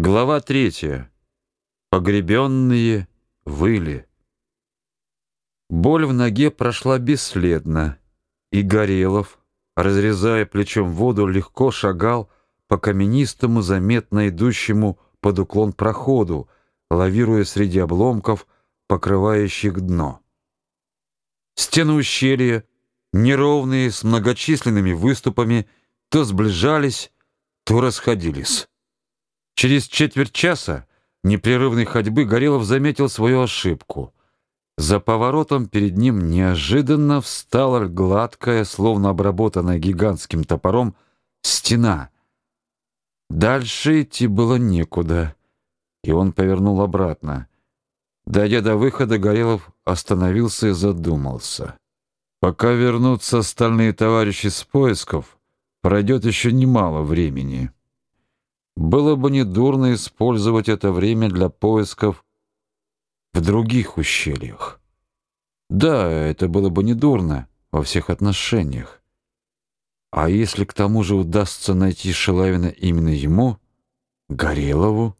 Глава третья. Погребенные выли. Боль в ноге прошла бесследно, и Горелов, разрезая плечом воду, легко шагал по каменистому, заметно идущему под уклон проходу, лавируя среди обломков, покрывающих дно. Стены ущелья, неровные, с многочисленными выступами, то сближались, то расходились. Через четверть часа непрерывной ходьбы Горелов заметил свою ошибку. За поворотом перед ним неожиданно встала гладкая, словно обработанная гигантским топором, стена. Дальше идти было некуда, и он повернул обратно. Дойдя до выхода, Горелов остановился и задумался. Пока вернутся остальные товарищи с поисков, пройдет еще немало времени. Было бы недурно использовать это время для поисков в других ущельях. Да, это было бы недурно во всех отношениях. А если к тому же удастся найти Шелавина именно ему, Горелову,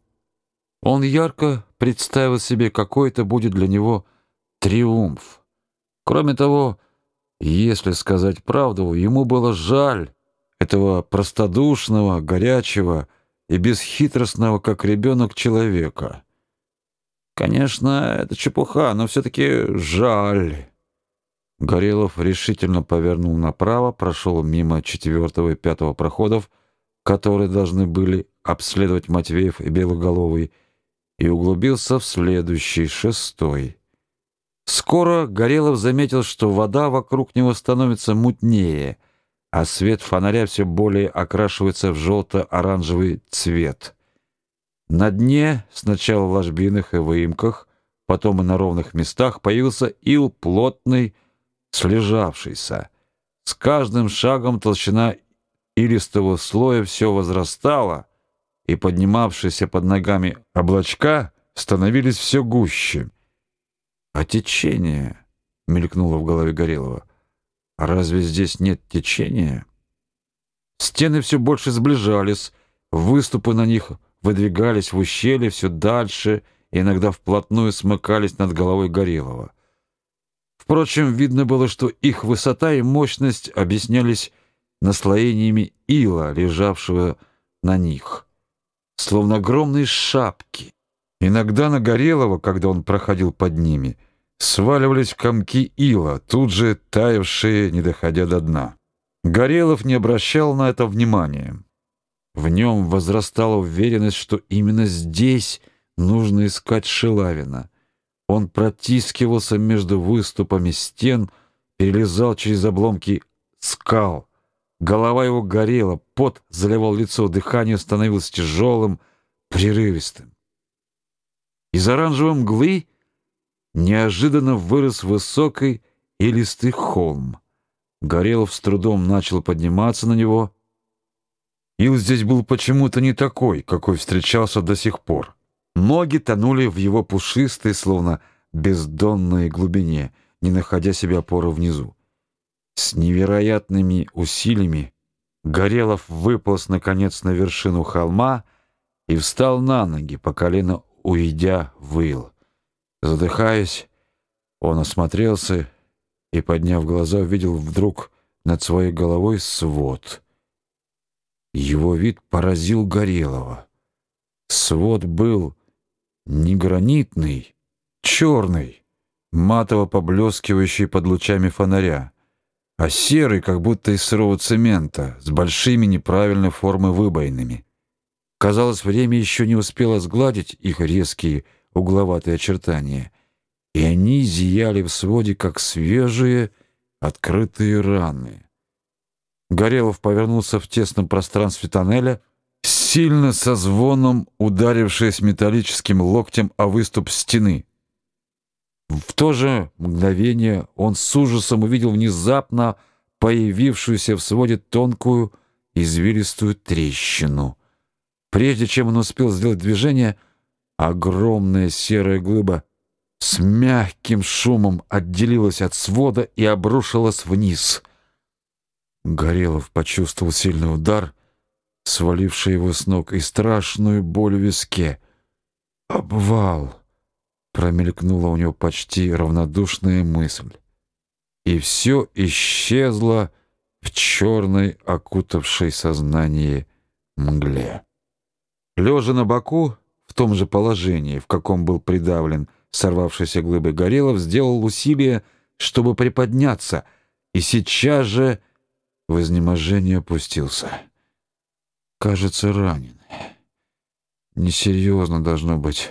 он ярко представил себе, какой это будет для него триумф. Кроме того, если сказать правду, ему было жаль этого простодушного, горячего, и бесхитростного, как ребенок, человека. Конечно, это чепуха, но все-таки жаль. Горелов решительно повернул направо, прошел мимо четвертого и пятого проходов, которые должны были обследовать Матвеев и Белоголовый, и углубился в следующий, шестой. Скоро Горелов заметил, что вода вокруг него становится мутнее — а свет фонаря все более окрашивается в желто-оранжевый цвет. На дне, сначала в ложбинах и выемках, потом и на ровных местах, появился ил плотный, слежавшийся. С каждым шагом толщина илистого слоя все возрастала, и поднимавшиеся под ногами облачка становились все гуще. А течение мелькнуло в голове Горелого. Разве здесь нет течения? Стены все больше сближались, выступы на них выдвигались в ущелье все дальше иногда вплотную смыкались над головой Горелого. Впрочем, видно было, что их высота и мощность объяснялись наслоениями ила, лежавшего на них, словно огромные шапки. Иногда на Горелого, когда он проходил под ними, — сваливались комки ила, тут же таявшие, не доходя до дна. Горелов не обращал на это внимания. В нем возрастала уверенность, что именно здесь нужно искать Шилавина. Он протискивался между выступами стен, перелезал через обломки скал. Голова его горела, пот заливал лицо, дыхание становилось тяжелым, прерывистым. Из оранжевой мглы неожиданно вырос высокий и листый холм. Горелов с трудом начал подниматься на него. Ил здесь был почему-то не такой, какой встречался до сих пор. Ноги тонули в его пушистой, словно бездонной глубине, не находя себе опоры внизу. С невероятными усилиями Горелов выполз наконец на вершину холма и встал на ноги, по колено уйдя в ил. Задыхаясь, он осмотрелся и, подняв глаза, увидел вдруг над своей головой свод. Его вид поразил Горелого. Свод был не гранитный, черный, матово поблескивающий под лучами фонаря, а серый, как будто из сырого цемента, с большими неправильной формы выбоинами. Казалось, время еще не успело сгладить их резкие угловатые очертания, и они зияли в своде, как свежие открытые раны. Горелов повернулся в тесном пространстве тоннеля, сильно со звоном ударившись металлическим локтем о выступ стены. В то же мгновение он с ужасом увидел внезапно появившуюся в своде тонкую извилистую трещину. Прежде чем он успел сделать движение, Огромная серая глыба с мягким шумом отделилась от свода и обрушилась вниз. Горелов почувствовал сильный удар, свалившее его с ног, и страшную боль в виске. «Обвал!» — промелькнула у него почти равнодушная мысль. И все исчезло в черной, окутавшей сознание мгле. Лежа на боку, том же положении, в каком был придавлен сорвавшийся глыбой Горелов, сделал усилие, чтобы приподняться, и сейчас же в изнеможение опустился. Кажется, ранен. Несерьезно должно быть.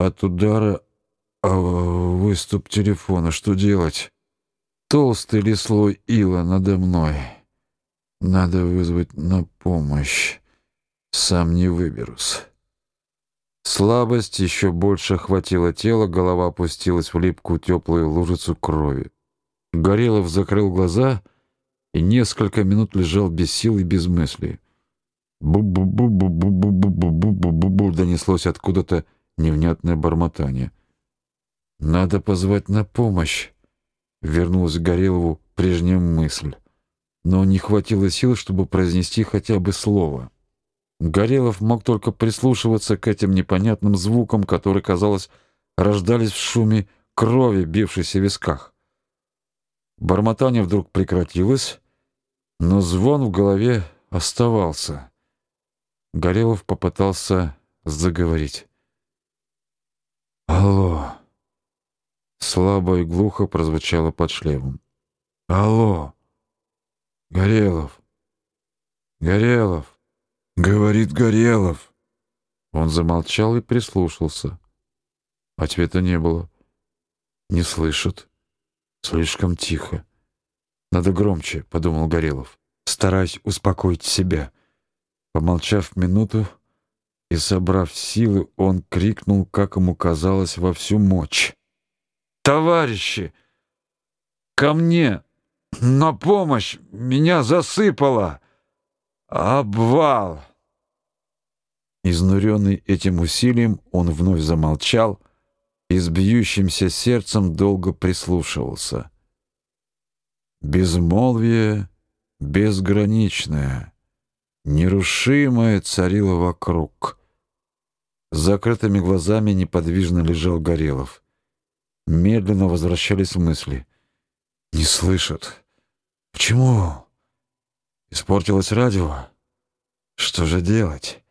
От удара а выступ телефона. Что делать? Толстый ли слой ила надо мной? Надо вызвать на помощь. Сам не выберусь. Слабость еще больше охватила тело, голова опустилась в липкую теплую лужицу крови. Горелов закрыл глаза и несколько минут лежал без сил и без мысли. Бу-бу-бу-бу-бу-бу-бу-бу-бу-бу донеслось откуда-то невнятное бормотание. Надо позвать на помощь, вернулась к Горелову прежняя мысль, но не хватило сил, чтобы произнести хотя бы слово. Горелов мог только прислушиваться к этим непонятным звукам, которые, казалось, рождались в шуме крови, бившейся в висках. Бормотание вдруг прекратилось, но звон в голове оставался. Горелов попытался заговорить. «Алло!» Слабо и глухо прозвучало под шлемом. «Алло! Горелов! Горелов!» «Говорит Горелов!» Он замолчал и прислушался. Ответа не было. «Не слышат. Слишком тихо. Надо громче», — подумал Горелов, стараясь успокоить себя. Помолчав минуту и собрав силы, он крикнул, как ему казалось, во всю мощь. «Товарищи! Ко мне! На помощь! Меня засыпало! Обвал!» Изнуренный этим усилием, он вновь замолчал и с бьющимся сердцем долго прислушивался. Безмолвие безграничное — Нерушимое царило вокруг. С закрытыми глазами неподвижно лежал Горелов. Медленно возвращались мысли. Не слышат. Почему? Испортилось радио? Что же делать?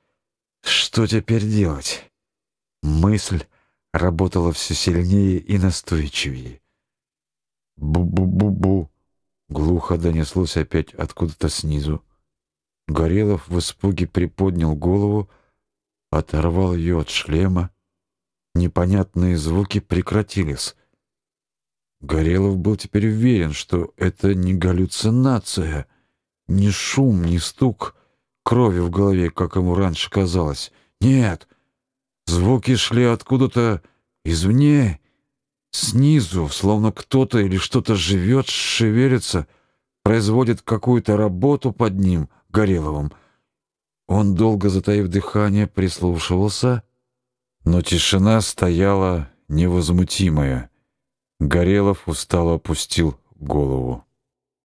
Что теперь делать? Мысль работала все сильнее и настойчивее. Бу-бу-бу-бу. Глухо донеслось опять откуда-то снизу. Горелов в испуге приподнял голову, оторвал ее от шлема. Непонятные звуки прекратились. Горелов был теперь уверен, что это не галлюцинация, не шум, не стук крови в голове, как ему раньше казалось. Нет, звуки шли откуда-то извне, снизу, словно кто-то или что-то живет, шевелится, производит какую-то работу под ним, Гореловым. Он, долго затаив дыхание, прислушивался, но тишина стояла невозмутимая. Горелов устало опустил голову.